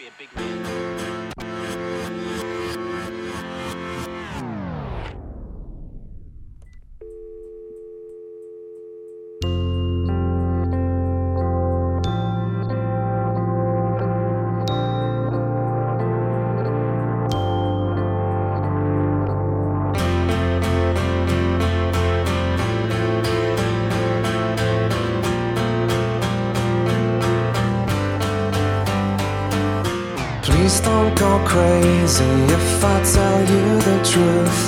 be a big man. Please don't go crazy if I tell you the truth.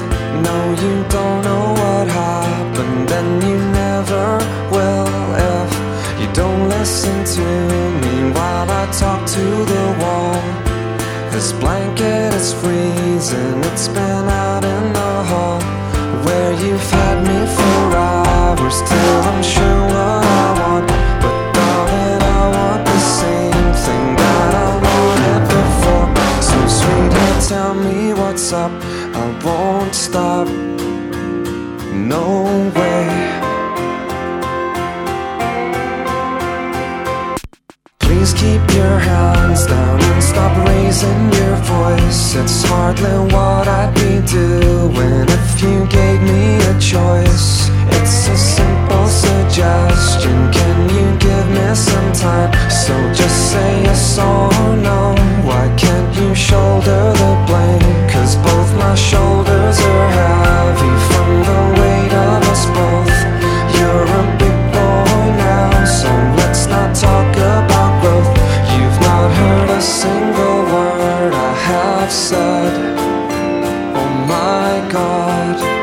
No, you don't know what happened, and you never will if you don't listen to me while I talk to the wall. This blanket is freezing, it's been tell me what's up. I won't stop. No way. Please keep your hands down and stop raising your voice. It's hardly what I'd be doing said. Oh my god.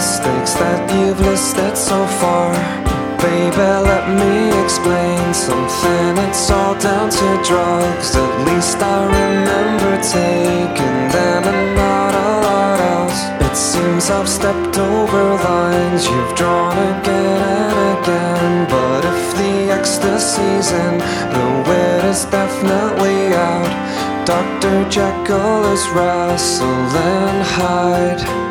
Mistakes that you've listed so far. Baby, let me explain something. It's all down to drugs. At least I remember taking them and not a lot else. It seems I've stepped over lines you've drawn again and again. But if the ecstasy's in, the wit is definitely out. Dr. Jekyll is wrestling Hyde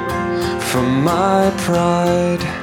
from my pride.